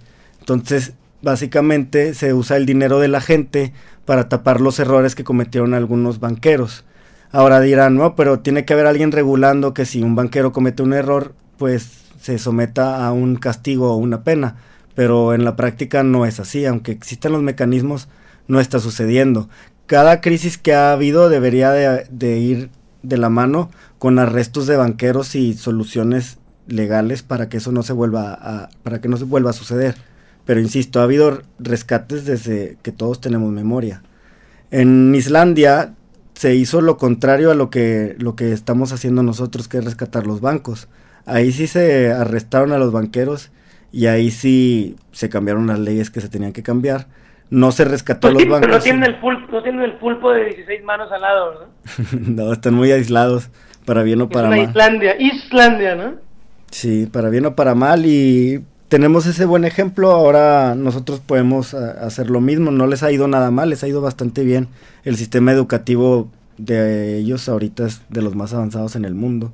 Entonces, básicamente se usa el dinero de la gente para tapar los errores que cometieron algunos banqueros. Ahora dirán, no, pero tiene que haber alguien regulando que si un banquero comete un error, pues se someta a un castigo o una pena. Pero en la práctica no es así, aunque existan los mecanismos, no está sucediendo. Cada crisis que ha habido debería de, de ir de la mano con arrestos de banqueros y soluciones legales para que eso no se vuelva a, para que no se vuelva a suceder. Pero insisto, ha habido rescates desde que todos tenemos memoria. En Islandia se hizo lo contrario a lo que, lo que estamos haciendo nosotros, que es rescatar los bancos. Ahí sí se arrestaron a los banqueros y ahí sí se cambiaron las leyes que se tenían que cambiar. No se rescató a los Pues Pero bancos. no tienen, el pulpo, no tienen el pulpo de 16 manos al lado, ¿verdad? no, están muy aislados, para bien o Es para una mal. Islandia, Islandia, ¿no? Sí, para bien o para mal y tenemos ese buen ejemplo, ahora nosotros podemos a- hacer lo mismo, no les ha ido nada mal, les ha ido bastante bien. El sistema educativo de ellos ahorita es de los más avanzados en el mundo.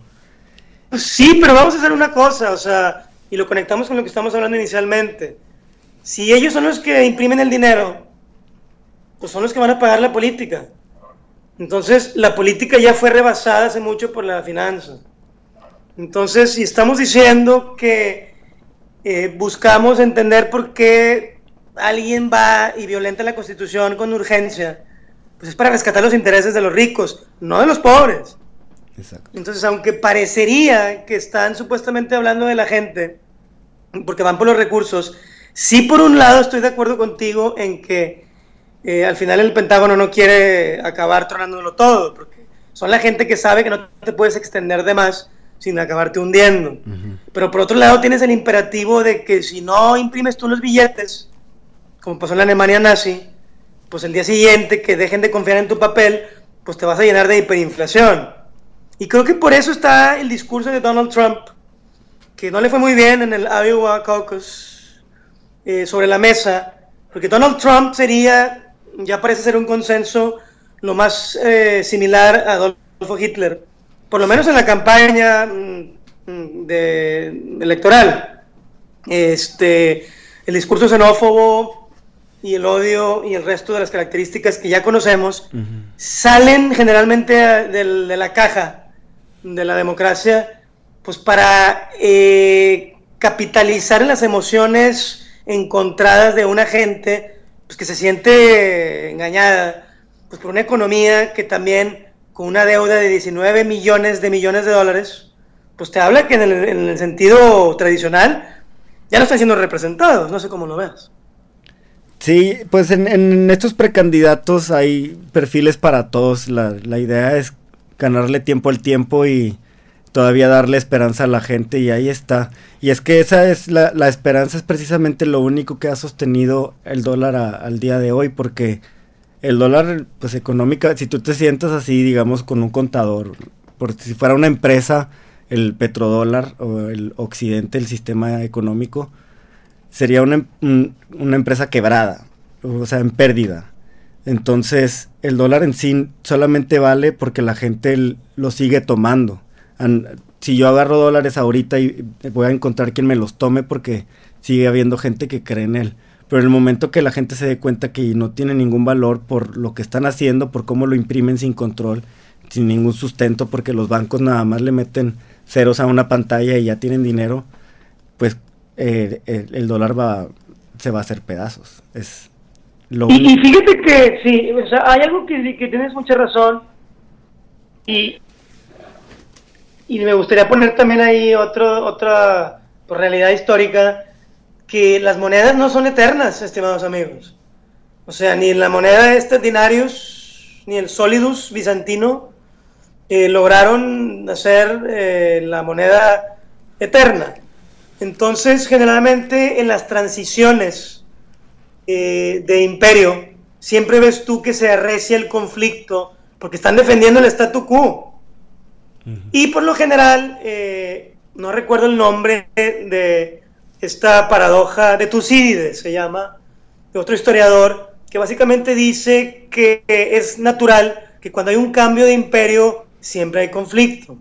Pues sí, pero vamos a hacer una cosa, o sea, y lo conectamos con lo que estamos hablando inicialmente. Si ellos son los que imprimen el dinero, pues son los que van a pagar la política. Entonces, la política ya fue rebasada hace mucho por la finanza. Entonces, si estamos diciendo que eh, buscamos entender por qué alguien va y violenta la constitución con urgencia, pues es para rescatar los intereses de los ricos, no de los pobres. Entonces, aunque parecería que están supuestamente hablando de la gente, porque van por los recursos, sí por un lado estoy de acuerdo contigo en que eh, al final el Pentágono no quiere acabar tronándolo todo, porque son la gente que sabe que no te puedes extender de más sin acabarte hundiendo. Pero por otro lado tienes el imperativo de que si no imprimes tú los billetes, como pasó en la Alemania nazi, pues el día siguiente que dejen de confiar en tu papel, pues te vas a llenar de hiperinflación. Y creo que por eso está el discurso de Donald Trump, que no le fue muy bien en el Iowa Caucus eh, sobre la mesa, porque Donald Trump sería, ya parece ser un consenso, lo más eh, similar a Adolfo Hitler, por lo menos en la campaña mm, mm, de, electoral. Este, el discurso xenófobo, y el odio y el resto de las características que ya conocemos salen generalmente de, la caja de la democracia, pues para eh, capitalizar en las emociones encontradas de una gente pues, que se siente engañada pues, por una economía que también con una deuda de 19 millones de millones de dólares, pues te habla que en el, en el sentido tradicional ya no están siendo representados, no sé cómo lo veas. Sí, pues en, estos precandidatos hay perfiles para todos. La, idea es ganarle tiempo al tiempo y todavía darle esperanza a la gente y ahí está. Y es que esa es la esperanza, es precisamente lo único que ha sostenido el dólar al día de hoy, porque el dólar, pues económica, si tú te sientas así, digamos, con un contador, por si fuera una empresa, el petrodólar o el occidente, el sistema económico, sería una, una empresa quebrada, o sea, en pérdida. Entonces, el dólar en sí solamente vale porque la gente lo sigue tomando. si yo agarro dólares ahorita y voy a encontrar quien me los tome porque sigue habiendo gente que cree en él. Pero en el momento que la gente se dé cuenta que no tiene ningún valor por lo que están haciendo, por cómo lo imprimen sin control, sin ningún sustento, porque los bancos nada más le meten ceros a una pantalla y ya tienen dinero, pues eh, el, dólar va, se va a hacer pedazos. Es lo y, fíjate que sí, hay algo que, que, tienes mucha razón y, y me gustaría poner también ahí otro, otra realidad histórica, que las monedas no son eternas, estimados amigos. O sea, ni la moneda de este dinarius, ni el solidus bizantino eh, lograron hacer eh, la moneda eterna. Entonces, generalmente en las transiciones eh, de imperio, siempre ves tú que se arrecia el conflicto porque están defendiendo el statu quo. Y por lo general, eh, no recuerdo el nombre de esta paradoja de Tucídides, se llama, de otro historiador, que básicamente dice que es natural que cuando hay un cambio de imperio siempre hay conflicto.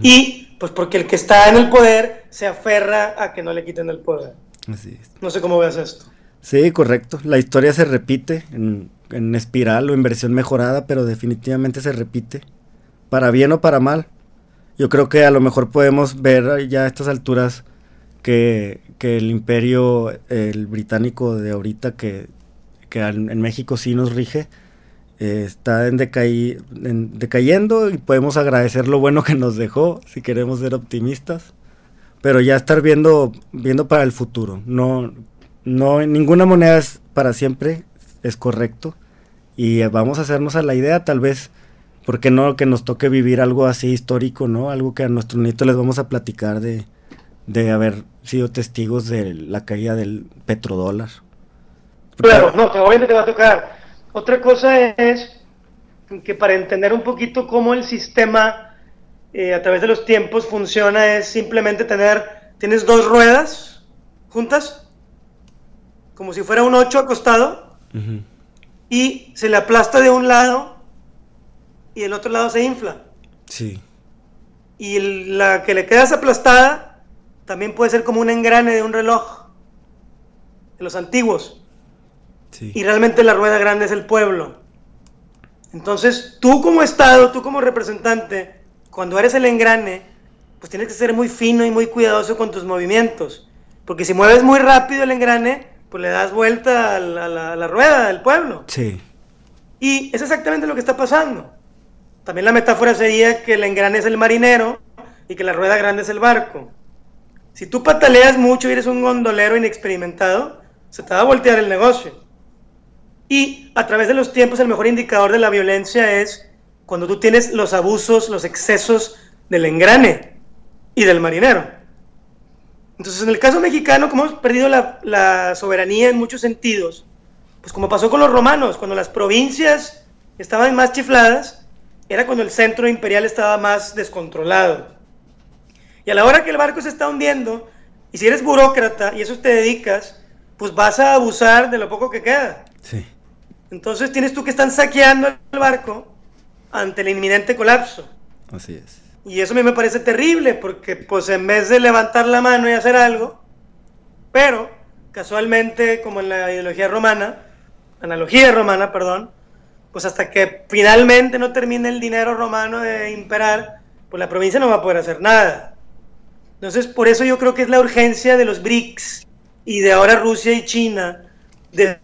Y pues porque el que está en el poder se aferra a que no le quiten el poder. Así es. No sé cómo veas esto. Sí, correcto. La historia se repite en, espiral o en versión mejorada, pero definitivamente se repite. Para bien o para mal. Yo creo que a lo mejor podemos ver ya a estas alturas que, el imperio, el británico de ahorita que, en México sí nos rige, eh, está en, decayendo y podemos agradecer lo bueno que nos dejó si queremos ser optimistas pero ya estar viendo viendo para el futuro. No no ninguna moneda es para siempre es correcto y vamos a hacernos a la idea tal vez porque no que nos toque vivir algo así histórico no algo que a nuestros nietos les vamos a platicar de de haber sido testigos de la caída del petrodólar claro no obviamente te va a tocar otra cosa es que para entender un poquito cómo el sistema eh, a través de los tiempos funciona es simplemente tener, tienes dos ruedas juntas, como si fuera un 8 acostado, y se le aplasta de un lado y el otro lado se infla. Sí. Y la que le quedas aplastada también puede ser como un engrane de un reloj, de los antiguos. Y realmente la rueda grande es el pueblo. Entonces, tú como Estado, tú como representante, cuando eres el engrane, pues tienes que ser muy fino y muy cuidadoso con tus movimientos. Porque si mueves muy rápido el engrane, pues le das vuelta a la, rueda del pueblo. Sí. Y es exactamente lo que está pasando. También la metáfora sería que el engrane es el marinero y que la rueda grande es el barco. Si tú pataleas mucho y eres un gondolero inexperimentado, se te va a voltear el negocio. Y a través de los tiempos el mejor indicador de la violencia es cuando tú tienes los abusos, los excesos del engrane y del marinero. Entonces, en el caso mexicano, como hemos perdido la, soberanía en muchos sentidos, pues como pasó con los romanos, cuando las provincias estaban más chifladas, era cuando el centro imperial estaba más descontrolado. Y a la hora que el barco se está hundiendo, y si eres burócrata y eso te dedicas, pues vas a abusar de lo poco que queda. Sí. Entonces tienes tú que están saqueando el barco ante el inminente colapso. Así es. Y eso a mí me parece terrible porque pues en vez de levantar la mano y hacer algo, pero casualmente, como en la ideología romana, analogía romana, perdón, pues hasta que finalmente no termine el dinero romano de imperar, pues la provincia no va a poder hacer nada. Entonces, por eso yo creo que es la urgencia de los BRICS y de ahora Rusia y China de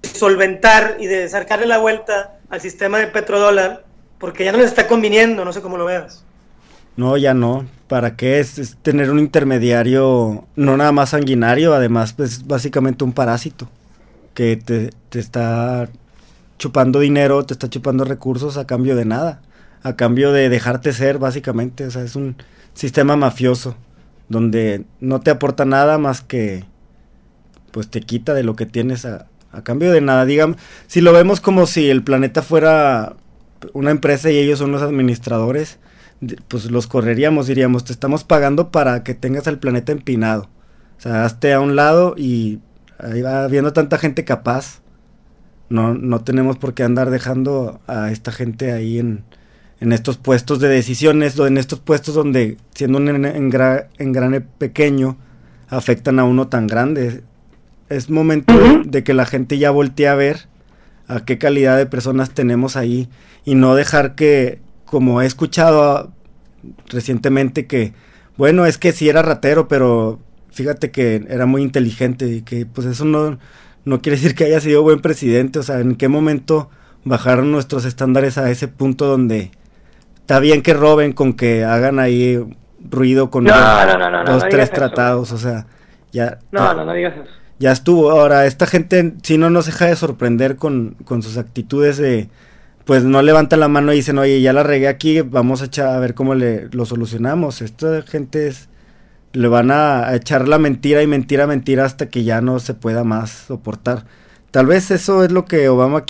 solventar y de sacarle la vuelta al sistema de petrodólar, porque ya no les está conviniendo, no sé cómo lo veas. No, ya no. ¿Para qué es, tener un intermediario no nada más sanguinario, además pues básicamente un parásito que te, te está chupando dinero, te está chupando recursos a cambio de nada, a cambio de dejarte ser básicamente, o sea, es un sistema mafioso donde no te aporta nada más que pues te quita de lo que tienes a, a cambio de nada. Digamos, si lo vemos como si el planeta fuera una empresa y ellos son los administradores, pues los correríamos, diríamos, te estamos pagando para que tengas el planeta empinado. O sea, hazte a un lado y ahí va habiendo tanta gente capaz. No, no tenemos por qué andar dejando a esta gente ahí en, en estos puestos de decisiones, en estos puestos donde siendo un engrane pequeño afectan a uno tan grande. Es momento de que la gente ya voltee a ver a qué calidad de personas tenemos ahí y no dejar que, como he escuchado recientemente que, bueno, es que sí era ratero, pero fíjate que era muy inteligente y que pues eso no, no quiere decir que haya sido buen presidente, o sea, en qué momento bajaron nuestros estándares a ese punto donde está bien que roben con que hagan ahí ruido con dos, tres tratados, o sea, ya... No, no, no digas eso. Ya estuvo. Ahora, esta gente, si no nos deja de sorprender con, con sus actitudes de, pues no levanta la mano y dicen, oye, ya la regué aquí, vamos a echar a ver cómo le, lo solucionamos. Esta gente es, le van a, echar la mentira y mentira, mentira hasta que ya no se pueda más soportar. Tal vez eso es lo que Obama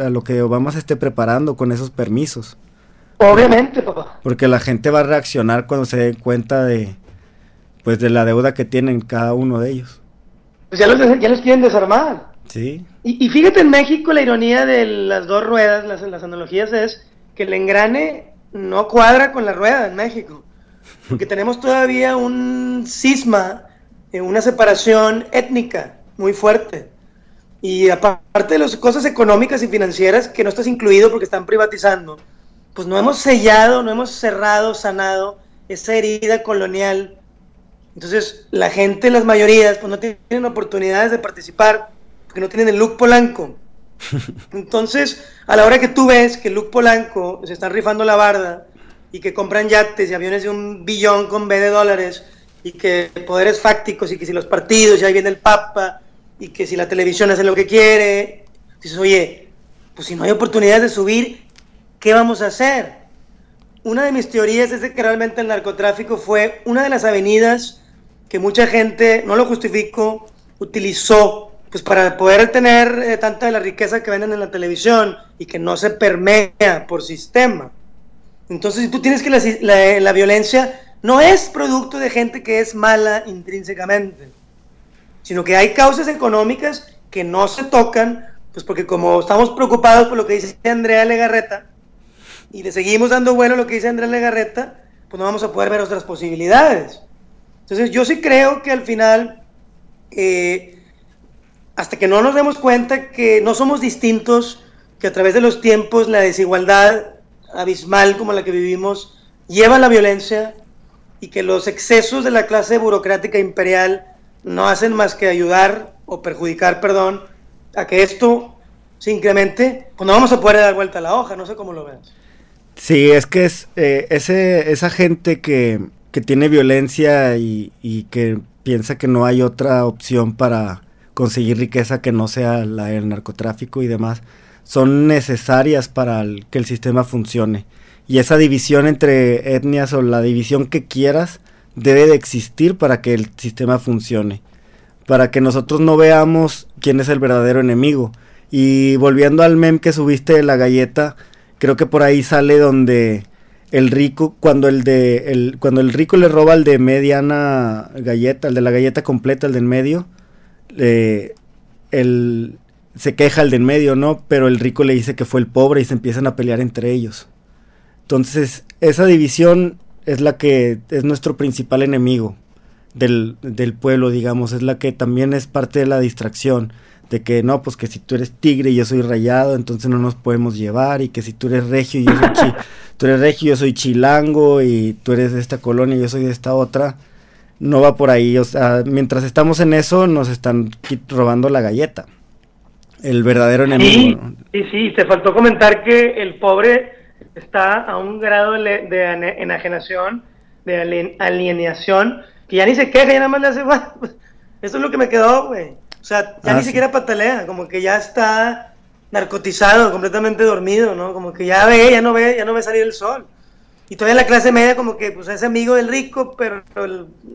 a lo que Obama se esté preparando con esos permisos. Obviamente, papá. Porque la gente va a reaccionar cuando se den cuenta de, pues, de la deuda que tienen cada uno de ellos. Pues ya los, ya los quieren desarmar. Sí. Y, fíjate en México la ironía de las dos ruedas, las, las analogías es que el engrane no cuadra con la rueda en México. Porque tenemos todavía un cisma, eh, una separación étnica muy fuerte. Y aparte de las cosas económicas y financieras que no estás incluido porque están privatizando, pues no hemos sellado, no hemos cerrado, sanado esa herida colonial. Entonces la gente, las mayorías, pues no tienen oportunidades de participar porque no tienen el look Polanco. Entonces, a la hora que tú ves que Luke Polanco se está rifando la barda y que compran yates y aviones de un billón con B de dólares y que poderes fácticos y que si los partidos, ya ahí viene el Papa y que si la televisión hace lo que quiere, dices, oye, pues si no hay oportunidades de subir, ¿qué vamos a hacer? Una de mis teorías es de que realmente el narcotráfico fue una de las avenidas que mucha gente, no lo justifico, utilizó pues para poder tener eh, tanta de la riqueza que venden en la televisión y que no se permea por sistema. Entonces, si tú tienes que la, la, violencia no es producto de gente que es mala intrínsecamente, sino que hay causas económicas que no se tocan, pues porque como estamos preocupados por lo que dice Andrea Legarreta, y le seguimos dando vuelo a lo que dice Andrea Legarreta, pues no vamos a poder ver otras posibilidades. Entonces, yo sí creo que al final... Eh, hasta que no nos demos cuenta que no somos distintos, que a través de los tiempos la desigualdad abismal como la que vivimos lleva a la violencia y que los excesos de la clase burocrática imperial no hacen más que ayudar o perjudicar, perdón, a que esto se incremente, pues no vamos a poder dar vuelta a la hoja, no sé cómo lo ves. Sí, es que es eh, ese, esa gente que, que tiene violencia y, y, que piensa que no hay otra opción para, conseguir riqueza que no sea la del narcotráfico y demás, son necesarias para que el sistema funcione. Y esa división entre etnias o la división que quieras debe de existir para que el sistema funcione. Para que nosotros no veamos quién es el verdadero enemigo. Y volviendo al mem que subiste de la galleta, creo que por ahí sale donde el rico, cuando el de el, cuando el rico le roba al de mediana galleta, el de la galleta completa, el de en medio, eh, el, se queja el de en medio, ¿no? Pero el rico le dice que fue el pobre y se empiezan a pelear entre ellos. Entonces, esa división es la que es nuestro principal enemigo. del, del pueblo, digamos, es la que también es parte de la distracción de que no, pues que si tú eres tigre y yo soy rayado, entonces no nos podemos llevar, y que si tú eres regio y yo soy, chi tú eres regio, yo soy chilango, y tú eres de esta colonia y yo soy de esta otra, no va por ahí, o sea, mientras estamos en eso nos están robando la galleta, el verdadero enemigo. Sí, sí, sí, te faltó comentar que el pobre está a un grado de, de enajenación, de alienación, que ya ni se queja, ya nada más le hace, eso es lo que me quedó, güey. O sea, ya ni ah, siquiera patalea, como que ya está narcotizado, completamente dormido, ¿no? Como que ya ve, ya no ve, ya no ve salir el sol. Y todavía la clase media como que pues es amigo del rico, pero,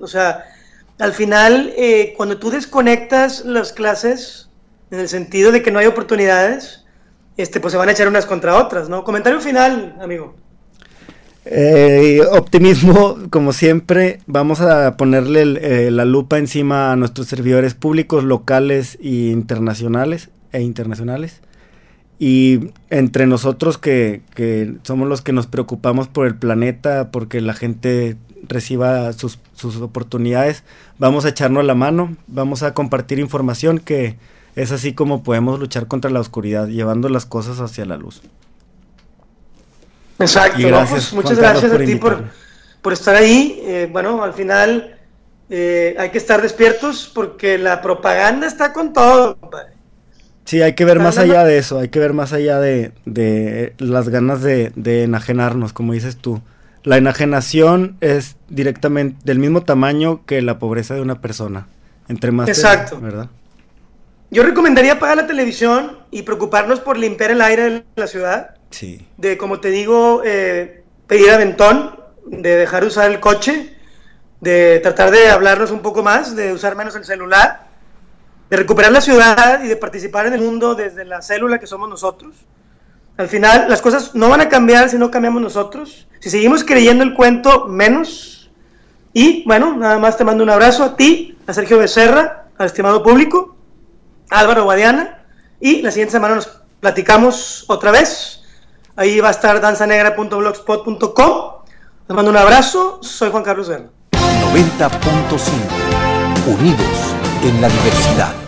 o sea, al final eh, cuando tú desconectas las clases en el sentido de que no hay oportunidades, este pues se van a echar unas contra otras, ¿no? Comentario final, amigo. Eh, optimismo, como siempre, vamos a ponerle eh, la lupa encima a nuestros servidores públicos, locales e internacionales, e internacionales. Y entre nosotros que, somos los que nos preocupamos por el planeta, porque la gente reciba sus oportunidades, vamos a echarnos la mano, vamos a compartir información que es así como podemos luchar contra la oscuridad, llevando las cosas hacia la luz. Exacto, pues, muchas gracias a ti por, por, estar ahí. Eh, bueno, al final eh, hay que estar despiertos porque la propaganda está con todo. Sí, hay que ver más allá de eso, hay que ver más allá de, de las ganas de, de, enajenarnos, como dices tú. La enajenación es directamente del mismo tamaño que la pobreza de una persona. Entre más. Exacto. ¿Verdad? Yo recomendaría apagar la televisión y preocuparnos por limpiar el aire de la ciudad de, como te digo, eh, pedir aventón, de dejar de usar el coche, de tratar de hablarnos un poco más, de usar menos el celular, de recuperar la ciudad y de participar en el mundo desde la célula que somos nosotros. Al final, las cosas no van a cambiar si no cambiamos nosotros. Si seguimos creyendo el cuento, menos. Y bueno, nada más te mando un abrazo a ti, a Sergio Becerra, al estimado público, Álvaro Guadiana. Y la siguiente semana nos platicamos otra vez Ahí va a estar danzanegra.blogspot.com. Les mando un abrazo. Soy Juan Carlos Guerra. 90.5 Unidos en la diversidad.